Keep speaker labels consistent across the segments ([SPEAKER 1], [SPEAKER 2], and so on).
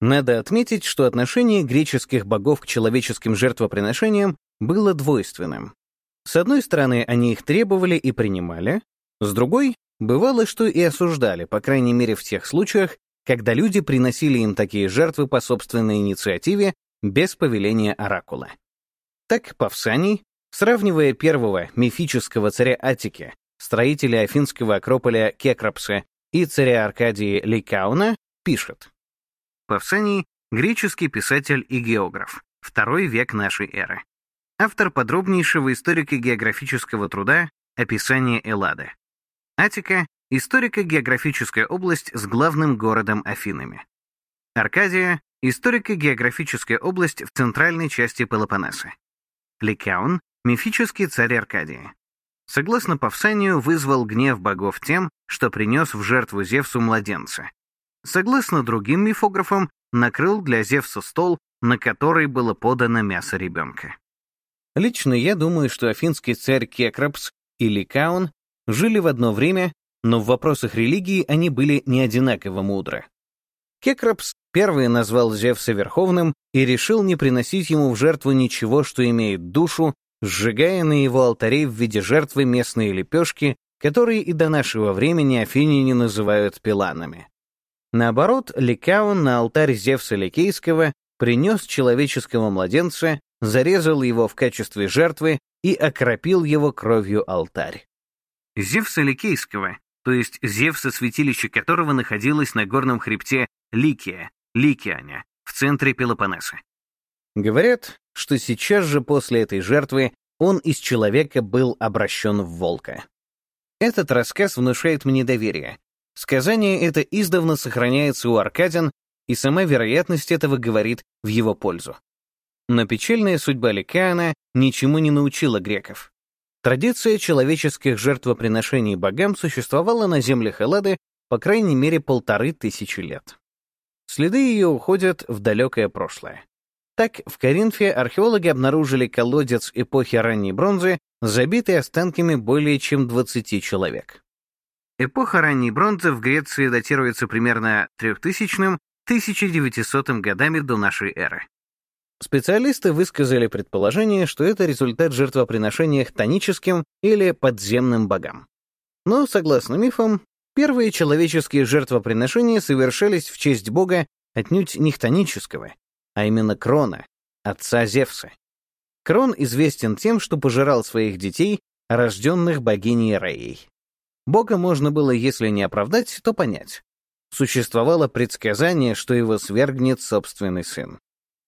[SPEAKER 1] Надо отметить, что отношение греческих богов к человеческим жертвоприношениям было двойственным. С одной стороны, они их требовали и принимали, с другой, бывало, что и осуждали, по крайней мере в тех случаях, когда люди приносили им такие жертвы по собственной инициативе без повеления оракула. Так Павсаний, сравнивая первого мифического царя Атики, строителя афинского акрополя Кекрапса и царя Аркадии Ликауна, пишет. Павсаний — греческий писатель и географ, второй век нашей эры. Автор подробнейшего историко-географического труда «Описание Эллады». Атика — историко-географическая область с главным городом Афинами. Аркадия — историко-географическая область в центральной части Пелопоннеса. Ликаун — мифический царь Аркадии. Согласно Павсанию, вызвал гнев богов тем, что принес в жертву Зевсу младенца, согласно другим мифографам, накрыл для Зевса стол, на который было подано мясо ребенка. Лично я думаю, что афинский царь Кекрапс и Ликаон жили в одно время, но в вопросах религии они были не одинаково мудры. Кекрапс первый назвал Зевса Верховным и решил не приносить ему в жертву ничего, что имеет душу, сжигая на его алтаре в виде жертвы местные лепешки, которые и до нашего времени афиняне называют пиланами. Наоборот, Ликаон на алтарь Зевса Ликейского принес человеческого младенца, зарезал его в качестве жертвы и окропил его кровью алтарь. Зевса Ликейского, то есть Зевса, святилище которого находилось на горном хребте Ликия, Ликианя, в центре Пелопоннеса. Говорят, что сейчас же после этой жертвы он из человека был обращен в волка. Этот рассказ внушает мне доверие, Сказание это издавна сохраняется у аркадян, и сама вероятность этого говорит в его пользу. Но печальная судьба Ликаана ничему не научила греков. Традиция человеческих жертвоприношений богам существовала на землях Эллады по крайней мере полторы тысячи лет. Следы ее уходят в далекое прошлое. Так, в Коринфе археологи обнаружили колодец эпохи ранней бронзы, забитый останками более чем 20 человек. Эпоха ранней бронзы в Греции датируется примерно 3000-1900 годами до нашей эры. Специалисты высказали предположение, что это результат жертвоприношения хтоническим или подземным богам. Но, согласно мифам, первые человеческие жертвоприношения совершались в честь бога отнюдь не хтонического, а именно Крона, отца Зевса. Крон известен тем, что пожирал своих детей, рожденных богиней Раей. Бога можно было, если не оправдать, то понять. Существовало предсказание, что его свергнет собственный сын.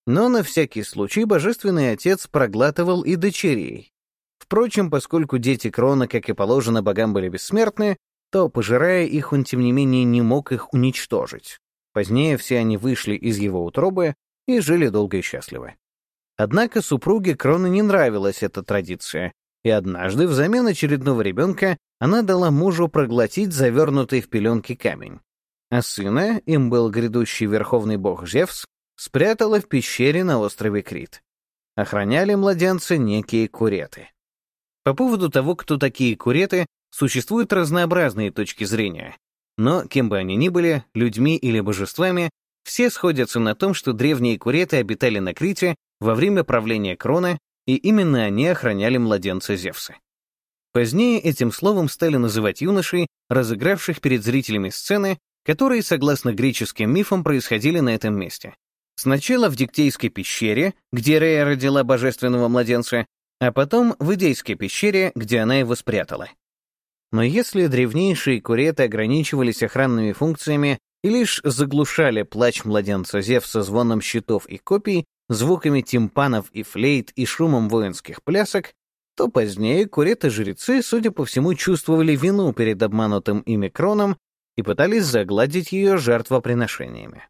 [SPEAKER 1] Но на всякий случай божественный отец проглатывал и дочерей. Впрочем, поскольку дети Крона, как и положено, богам были бессмертны, то, пожирая их, он, тем не менее, не мог их уничтожить. Позднее все они вышли из его утробы и жили долго и счастливо. Однако супруге Крона не нравилась эта традиция, и однажды взамен очередного ребенка она дала мужу проглотить завернутый в пеленки камень. А сына, им был грядущий верховный бог Зевс, спрятала в пещере на острове Крит. Охраняли младенца некие куреты. По поводу того, кто такие куреты, существуют разнообразные точки зрения. Но, кем бы они ни были, людьми или божествами, все сходятся на том, что древние куреты обитали на Крите во время правления Крона и именно они охраняли младенца Зевса. Позднее этим словом стали называть юношей, разыгравших перед зрителями сцены, которые, согласно греческим мифам, происходили на этом месте. Сначала в Диктейской пещере, где Рея родила божественного младенца, а потом в Идейской пещере, где она его спрятала. Но если древнейшие куреты ограничивались охранными функциями и лишь заглушали плач младенца Зевса звоном щитов и копий, звуками тимпанов и флейт и шумом воинских плясок, то позднее куреты-жрецы, судя по всему, чувствовали вину перед обманутым ими кроном и пытались загладить ее жертвоприношениями.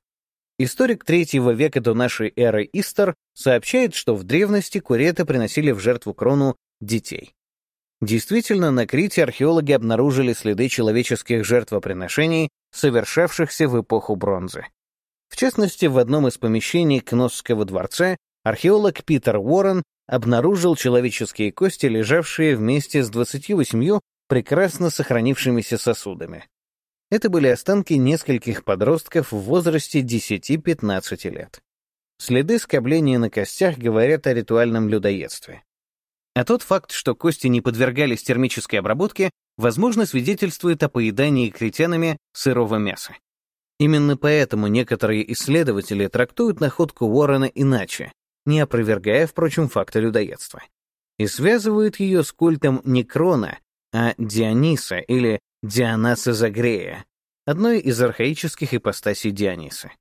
[SPEAKER 1] Историк третьего века до нашей эры Истер сообщает, что в древности куреты приносили в жертву крону детей. Действительно, на Крите археологи обнаружили следы человеческих жертвоприношений, совершавшихся в эпоху бронзы. В частности, в одном из помещений Кносского дворца археолог Питер Уоррен обнаружил человеческие кости, лежавшие вместе с 28 прекрасно сохранившимися сосудами. Это были останки нескольких подростков в возрасте 10-15 лет. Следы скобления на костях говорят о ритуальном людоедстве. А тот факт, что кости не подвергались термической обработке, возможно, свидетельствует о поедании критянами сырого мяса. Именно поэтому некоторые исследователи трактуют находку Уоррена иначе, не опровергая, впрочем, факта людоедства, и связывают ее с культом Некрона, а Диониса или Дионаса Загрея, одной из архаических ипостасей Диониса.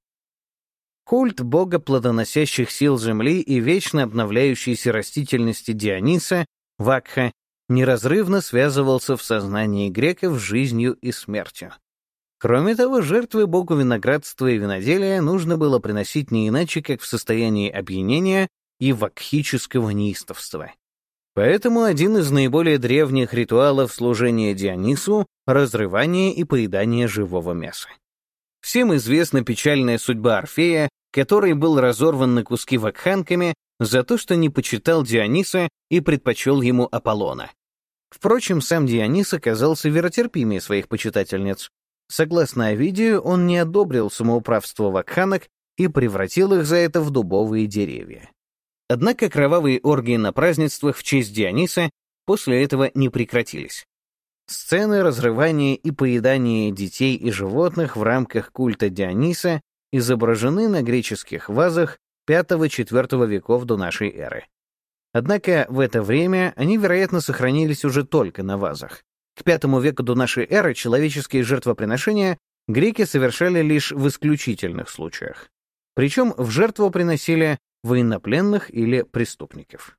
[SPEAKER 1] Культ бога плодоносящих сил Земли и вечно обновляющейся растительности Диониса, Вакха, неразрывно связывался в сознании греков с жизнью и смертью. Кроме того, жертвы богу виноградства и виноделия нужно было приносить не иначе, как в состоянии опьянения и вакхического неистовства. Поэтому один из наиболее древних ритуалов служения Дионису — разрывание и поедание живого мяса. Всем известна печальная судьба Орфея, который был разорван на куски вакханками за то, что не почитал Диониса и предпочел ему Аполлона. Впрочем, сам Дионис оказался веротерпимее своих почитательниц. Согласно Овидию, он не одобрил самоуправство вакханок и превратил их за это в дубовые деревья. Однако кровавые оргии на празднествах в честь Диониса после этого не прекратились. Сцены разрывания и поедания детей и животных в рамках культа Диониса изображены на греческих вазах V-IV веков до нашей эры. Однако в это время они, вероятно, сохранились уже только на вазах. К V веку до нашей эры человеческие жертвоприношения греки совершали лишь в исключительных случаях. Причем в жертву приносили военнопленных или преступников.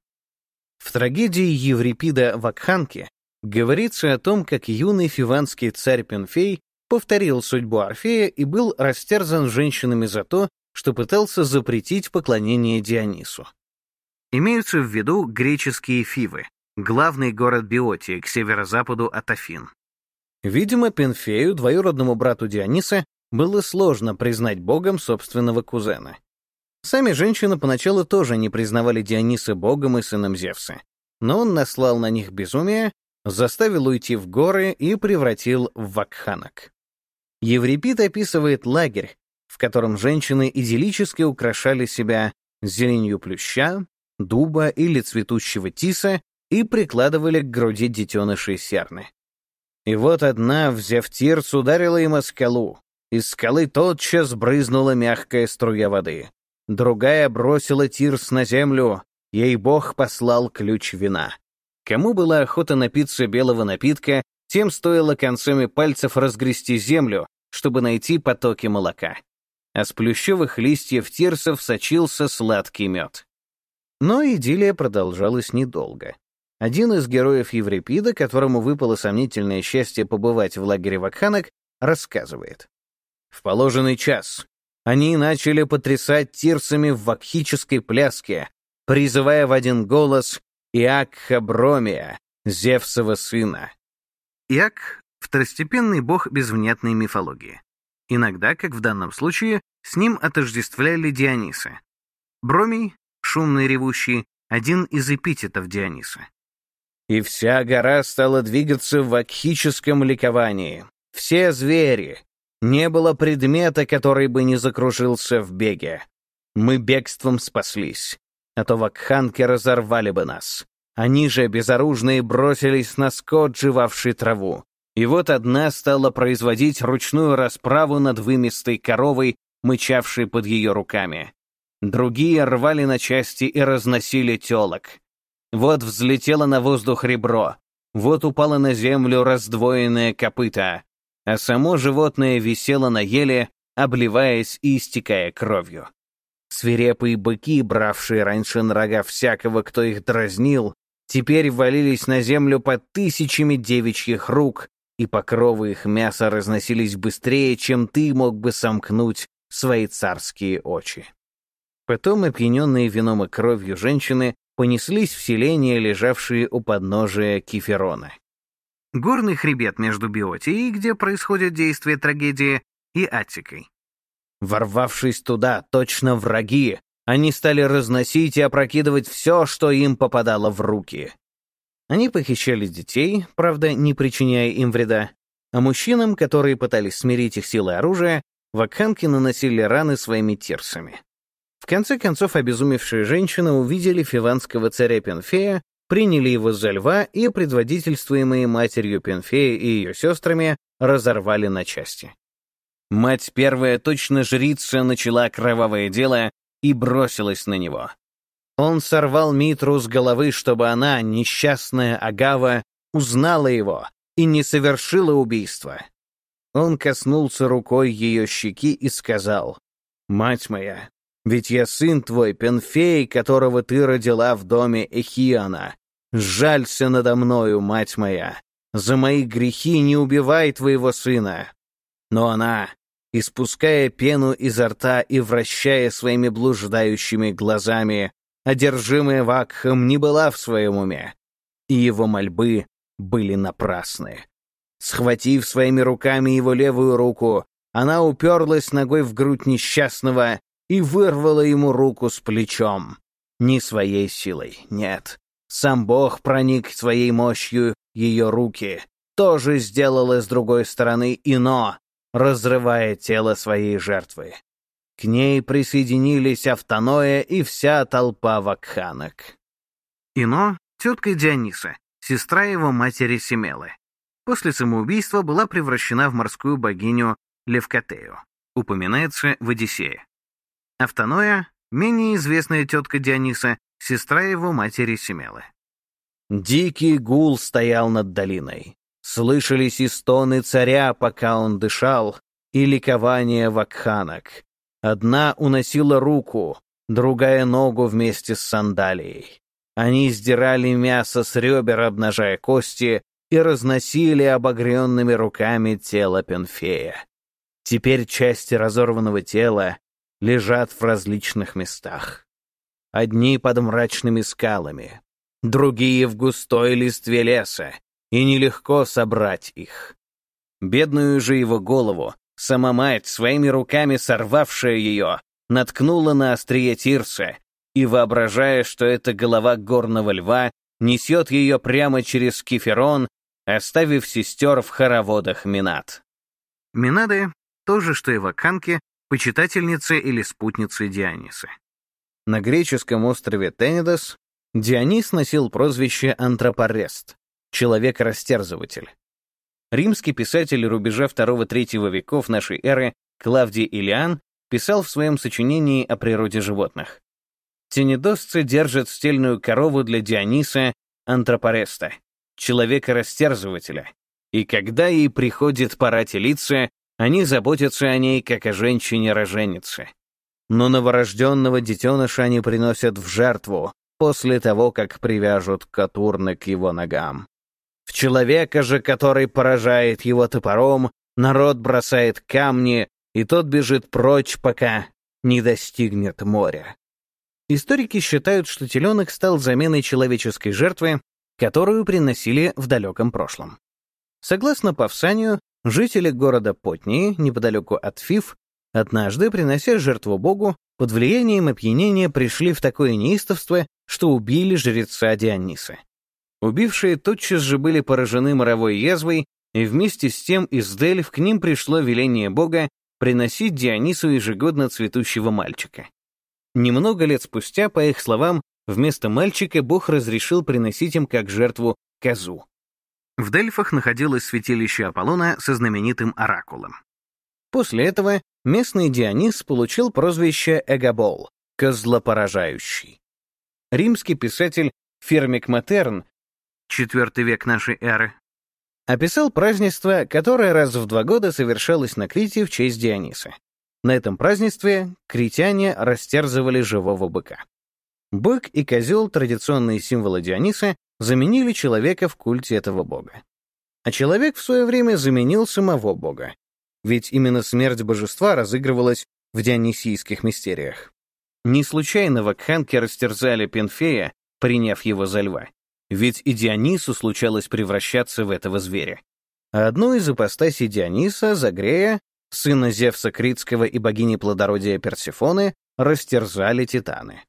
[SPEAKER 1] В трагедии Еврипида Вакханки говорится о том, как юный фиванский царь Пенфей повторил судьбу Орфея и был растерзан женщинами за то, что пытался запретить поклонение Дионису. Имеются в виду греческие Фивы, главный город Биотии к северо-западу от Афин. Видимо, Пенфею, двоюродному брату Диониса, было сложно признать богом собственного кузена. Сами женщины поначалу тоже не признавали Диониса богом и сыном Зевса, но он наслал на них безумие, заставил уйти в горы и превратил в вакханок. Еврипид описывает лагерь, в котором женщины идиллически украшали себя зеленью плюща, дуба или цветущего тиса и прикладывали к груди детенышей серны. И вот одна, взяв тирс, ударила им о скалу. Из скалы тотчас брызнула мягкая струя воды. Другая бросила тирс на землю, ей бог послал ключ вина. Кому была охота напиться белого напитка, тем стоило концами пальцев разгрести землю, чтобы найти потоки молока. А с плющевых листьев тирсов сочился сладкий мед. Но идиллия продолжалась недолго. Один из героев Еврипида, которому выпало сомнительное счастье побывать в лагере вакханок, рассказывает. В положенный час они начали потрясать тирсами в вакхической пляске, призывая в один голос Иакха Бромия, Зевсова сына. Иак — второстепенный бог безвнятной мифологии. Иногда, как в данном случае, с ним отождествляли Диониса. Бромий, шумный ревущий, один из эпитетов Диониса и вся гора стала двигаться в акхическом ликовании. Все звери. Не было предмета, который бы не закружился в беге. Мы бегством спаслись, а то вакханки разорвали бы нас. Они же, безоружные, бросились на скот, жевавший траву. И вот одна стала производить ручную расправу над вымистой коровой, мычавшей под ее руками. Другие рвали на части и разносили телок. Вот взлетело на воздух ребро, вот упало на землю раздвоенное копыто, а само животное висело на еле, обливаясь и истекая кровью. Свирепые быки, бравшие раньше на рога всякого, кто их дразнил, теперь валились на землю под тысячами девичьих рук, и покровы их мяса разносились быстрее, чем ты мог бы сомкнуть свои царские очи. Потом опьяненные вином и кровью женщины понеслись в селения, лежавшие у подножия Кеферона. Горный хребет между Биотией, где происходят действия трагедии, и Аттикой. Ворвавшись туда, точно враги, они стали разносить и опрокидывать все, что им попадало в руки. Они похищали детей, правда, не причиняя им вреда, а мужчинам, которые пытались смирить их силой оружия, вакханки наносили раны своими тирсами. Конце концов, обезумевшие женщины увидели фиванского царя Пенфея, приняли его за льва и, предводительствуемые матерью Пенфея и ее сестрами, разорвали на части. Мать первая, точно жрица, начала кровавое дело и бросилась на него. Он сорвал Митру с головы, чтобы она, несчастная Агава, узнала его и не совершила убийства. Он коснулся рукой ее щеки и сказал, «Мать моя, ведь я сын твой, Пенфей, которого ты родила в доме Эхиана. Жалься надо мною, мать моя. За мои грехи не убивай твоего сына». Но она, испуская пену изо рта и вращая своими блуждающими глазами, одержимая Вакхом, не была в своем уме, и его мольбы были напрасны. Схватив своими руками его левую руку, она уперлась ногой в грудь несчастного и вырвала ему руку с плечом. Не своей силой, нет. Сам Бог проник своей мощью ее руки, тоже сделал с другой стороны ино, разрывая тело своей жертвы. К ней присоединились Автоноя и вся толпа вакханок. Ино — тетка Диониса, сестра его матери Семелы. После самоубийства была превращена в морскую богиню Левкотею. Упоминается в Одиссее. Автоноя — менее известная тетка Диониса, сестра его матери Семелы. Дикий гул стоял над долиной. Слышались и стоны царя, пока он дышал, и ликование вакханок. Одна уносила руку, другая — ногу вместе с сандалией. Они сдирали мясо с ребер, обнажая кости, и разносили обогренными руками тело Пенфея. Теперь части разорванного тела лежат в различных местах. Одни под мрачными скалами, другие в густой листве леса, и нелегко собрать их. Бедную же его голову Сама мать, своими руками сорвавшая ее, наткнула на острие Тирса и, воображая, что это голова горного льва, несет ее прямо через Кеферон, оставив сестер в хороводах Минат. Минады — то же, что и ваканки, почитательницы или спутницы Диониса. На греческом острове Тенедос Дионис носил прозвище Антропорест — человек-растерзыватель. Римский писатель рубежа II-III веков нашей эры Клавдий Илиан писал в своем сочинении о природе животных. Тенедосцы держат стельную корову для Диониса Антропореста, человека-растерзывателя, и когда ей приходит пора телиться, они заботятся о ней, как о женщине-роженице. Но новорожденного детеныша они приносят в жертву после того, как привяжут катурны к его ногам. В человека же, который поражает его топором, народ бросает камни, и тот бежит прочь, пока не достигнет моря. Историки считают, что теленок стал заменой человеческой жертвы, которую приносили в далеком прошлом. Согласно Павсанию, жители города Потнии, неподалеку от Фив, однажды, принося жертву Богу, под влиянием опьянения пришли в такое неистовство, что убили жреца Диониса. Убившие тотчас же были поражены моровой язвой, и вместе с тем из Дельф к ним пришло веление Бога приносить Дионису ежегодно цветущего мальчика. Немного лет спустя, по их словам, вместо мальчика Бог разрешил приносить им как жертву козу. В Дельфах находилось святилище Аполлона со знаменитым оракулом. После этого местный Дионис получил прозвище Эгабол — козлопоражающий. Римский писатель Фермик Матерн IV век нашей эры, описал празднество, которое раз в два года совершалось на Крите в честь Диониса. На этом празднестве критяне растерзывали живого быка. Бык и козел, традиционные символы Диониса, заменили человека в культе этого бога. А человек в свое время заменил самого бога. Ведь именно смерть божества разыгрывалась в дионисийских мистериях. Не случайно вакханки растерзали Пенфея, приняв его за льва. Ведь и Дионису случалось превращаться в этого зверя. А одну из ипостасей Диониса, Загрея, сына Зевса Критского и богини плодородия Персифоны, растерзали титаны.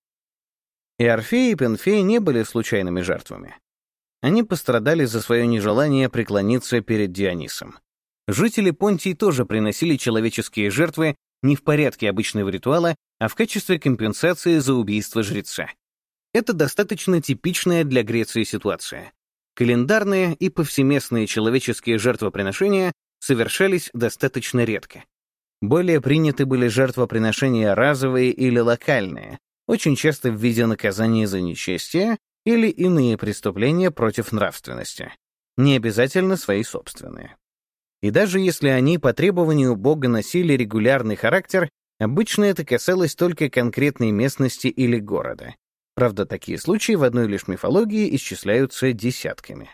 [SPEAKER 1] И Орфей и Пенфей не были случайными жертвами. Они пострадали за свое нежелание преклониться перед Дионисом. Жители Понтии тоже приносили человеческие жертвы не в порядке обычного ритуала, а в качестве компенсации за убийство жреца. Это достаточно типичная для Греции ситуация. Календарные и повсеместные человеческие жертвоприношения совершались достаточно редко. Более приняты были жертвоприношения разовые или локальные, очень часто в виде наказания за нечестие или иные преступления против нравственности, не обязательно свои собственные. И даже если они по требованию Бога носили регулярный характер, обычно это касалось только конкретной местности или города. Правда, такие случаи в одной лишь мифологии исчисляются десятками.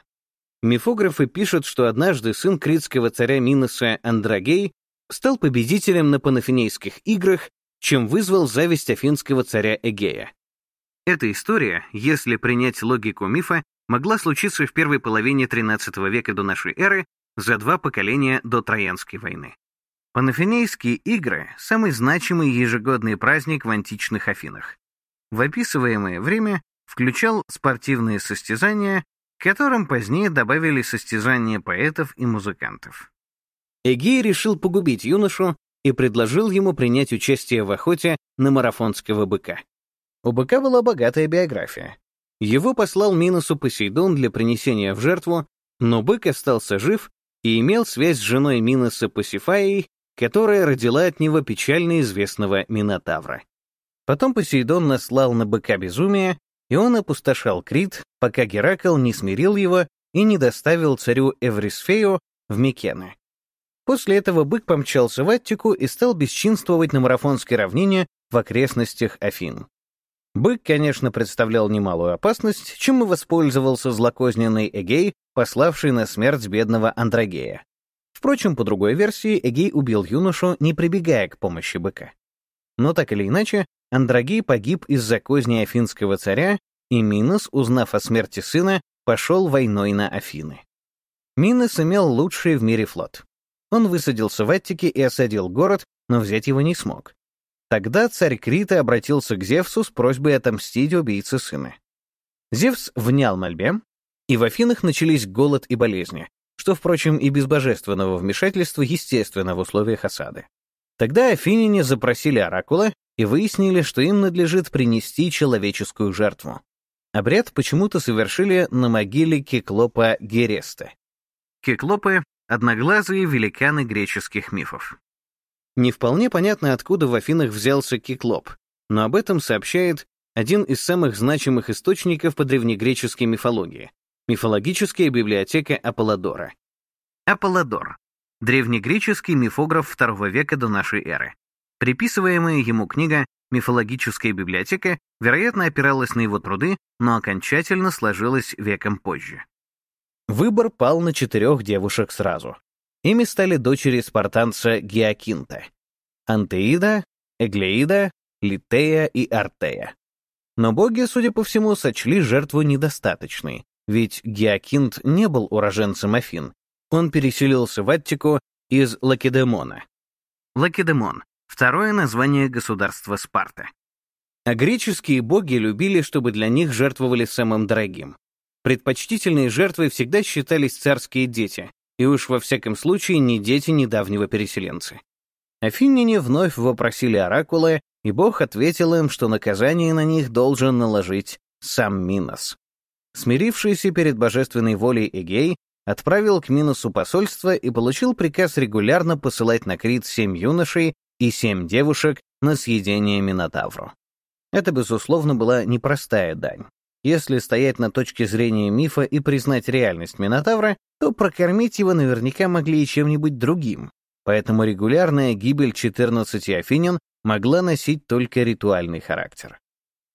[SPEAKER 1] Мифографы пишут, что однажды сын критского царя Миноса Андрагей стал победителем на Панафинейских играх, чем вызвал зависть афинского царя Эгея. Эта история, если принять логику мифа, могла случиться в первой половине XIII века до нашей эры, за два поколения до Троянской войны. Панафинейские игры — самый значимый ежегодный праздник в античных Афинах. В описываемое время включал спортивные состязания, к которым позднее добавили состязания поэтов и музыкантов. Эгей решил погубить юношу и предложил ему принять участие в охоте на марафонского быка. У быка была богатая биография. Его послал Миносу Посейдон для принесения в жертву, но бык остался жив и имел связь с женой Миноса Пасифаей, которая родила от него печально известного Минотавра. Потом Посейдон наслал на быка безумие, и он опустошал Крит, пока Геракл не смирил его и не доставил царю Эврисфею в Микены. После этого бык помчался в Аттику и стал бесчинствовать на марафонской равнине в окрестностях Афин. Бык, конечно, представлял немалую опасность, чем и воспользовался злокозненный Эгей, пославший на смерть бедного Андрогея. Впрочем, по другой версии, Эгей убил юношу, не прибегая к помощи быка. Но так или иначе, Андрогей погиб из-за козни афинского царя, и Минос, узнав о смерти сына, пошел войной на Афины. Минос имел лучший в мире флот. Он высадился в Аттике и осадил город, но взять его не смог. Тогда царь Крита обратился к Зевсу с просьбой отомстить убийце сына. Зевс внял мольбе, и в Афинах начались голод и болезни, что, впрочем, и без божественного вмешательства естественно в условиях осады. Тогда афиняне запросили оракула и выяснили, что им надлежит принести человеческую жертву. Обряд почему-то совершили на могиле Кеклопа Гереста. Кеклопы — одноглазые великаны греческих мифов. Не вполне понятно, откуда в Афинах взялся киклоп, но об этом сообщает один из самых значимых источников по древнегреческой мифологии — мифологическая библиотека Аполлодора. Аполлодор — древнегреческий мифограф II века до нашей эры. Приписываемая ему книга «Мифологическая библиотека» вероятно опиралась на его труды, но окончательно сложилась веком позже. Выбор пал на четырех девушек сразу. Ими стали дочери спартанца Геокинта — Антеида, Эглеида, Литея и Артея. Но боги, судя по всему, сочли жертву недостаточной, ведь Геокинт не был уроженцем Афин. Он переселился в Аттику из Лакедемона. Лакедемон — второе название государства Спарта. А греческие боги любили, чтобы для них жертвовали самым дорогим. Предпочтительной жертвой всегда считались царские дети, и уж во всяком случае не дети недавнего переселенца. Афиняне вновь вопросили оракула, и бог ответил им, что наказание на них должен наложить сам Минос. Смирившийся перед божественной волей Эгей отправил к Миносу посольство и получил приказ регулярно посылать на Крит семь юношей и семь девушек на съедение Минотавру. Это, безусловно, была непростая дань. Если стоять на точке зрения мифа и признать реальность Минотавра, то прокормить его наверняка могли и чем-нибудь другим, поэтому регулярная гибель 14 афинян могла носить только ритуальный характер.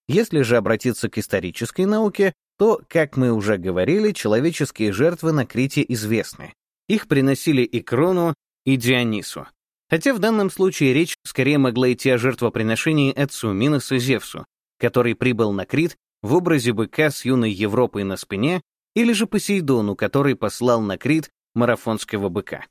[SPEAKER 1] Если же обратиться к исторической науке, то, как мы уже говорили, человеческие жертвы на Крите известны. Их приносили и Крону, и Дионису. Хотя в данном случае речь скорее могла идти о жертвоприношении отцу Миносу Зевсу, который прибыл на Крит в образе быка с юной Европой на спине, или же Посейдону, который послал на Крит марафонского быка.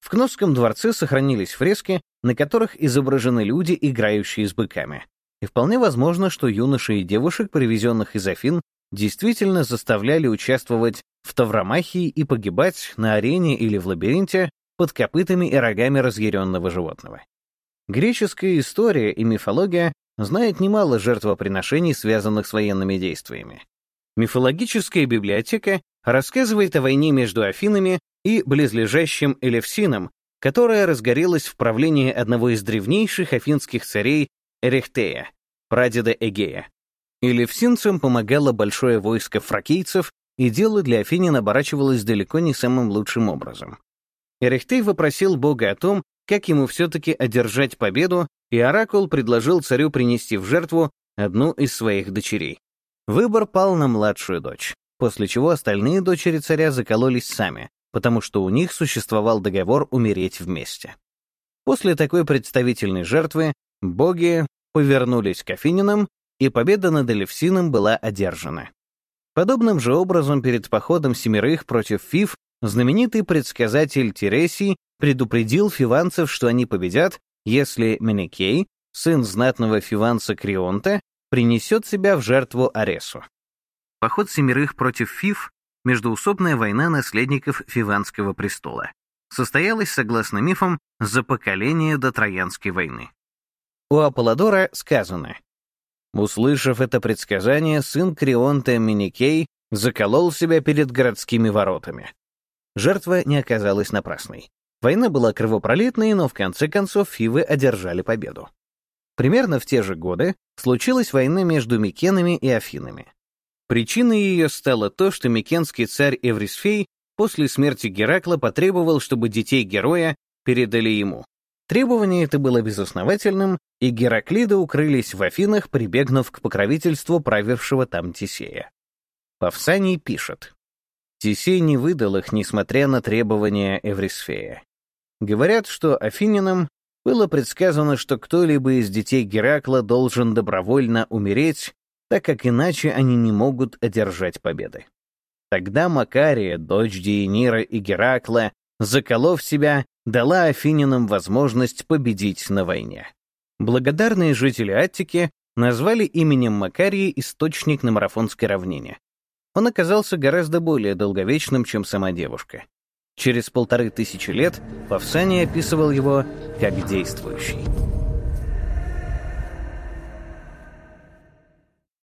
[SPEAKER 1] В Кносском дворце сохранились фрески, на которых изображены люди, играющие с быками. И вполне возможно, что юношей и девушек, привезенных из Афин, действительно заставляли участвовать в Тавромахии и погибать на арене или в лабиринте, под копытами и рогами разъяренного животного. Греческая история и мифология знают немало жертвоприношений, связанных с военными действиями. Мифологическая библиотека рассказывает о войне между Афинами и близлежащим Элевсином, которая разгорелась в правлении одного из древнейших афинских царей Эрехтея, прадеда Эгея. Элевсинцам помогало большое войско фракийцев, и дело для Афинин оборачивалось далеко не самым лучшим образом. Эрехтей вопросил бога о том, как ему все-таки одержать победу, и Оракул предложил царю принести в жертву одну из своих дочерей. Выбор пал на младшую дочь, после чего остальные дочери царя закололись сами, потому что у них существовал договор умереть вместе. После такой представительной жертвы боги повернулись к Афининам, и победа над Элевсином была одержана. Подобным же образом перед походом семерых против Фив знаменитый предсказатель Тересий предупредил фиванцев, что они победят, если Менекей, сын знатного фиванца Крионта, принесет себя в жертву Аресу. Поход семерых против Фив — междуусобная война наследников Фиванского престола. Состоялась, согласно мифам, за поколение до Троянской войны. У Аполлодора сказано, Услышав это предсказание, сын Крионта Миникей заколол себя перед городскими воротами. Жертва не оказалась напрасной. Война была кровопролитной, но в конце концов Фивы одержали победу. Примерно в те же годы случилась война между Микенами и Афинами. Причиной ее стало то, что микенский царь Эврисфей после смерти Геракла потребовал, чтобы детей героя передали ему. Требование это было безосновательным, и Гераклиды укрылись в Афинах, прибегнув к покровительству правившего там Тисея. Павсаний пишет. Тисей не выдал их, несмотря на требования Эврисфея. Говорят, что афининам было предсказано, что кто-либо из детей Геракла должен добровольно умереть, так как иначе они не могут одержать победы. Тогда Макария, дочь Диенира и Геракла, заколов себя, дала афининам возможность победить на войне. Благодарные жители Аттики назвали именем Макарии источник на марафонской равнине. Он оказался гораздо более долговечным, чем сама девушка. Через полторы тысячи лет Павсаний описывал его как действующий.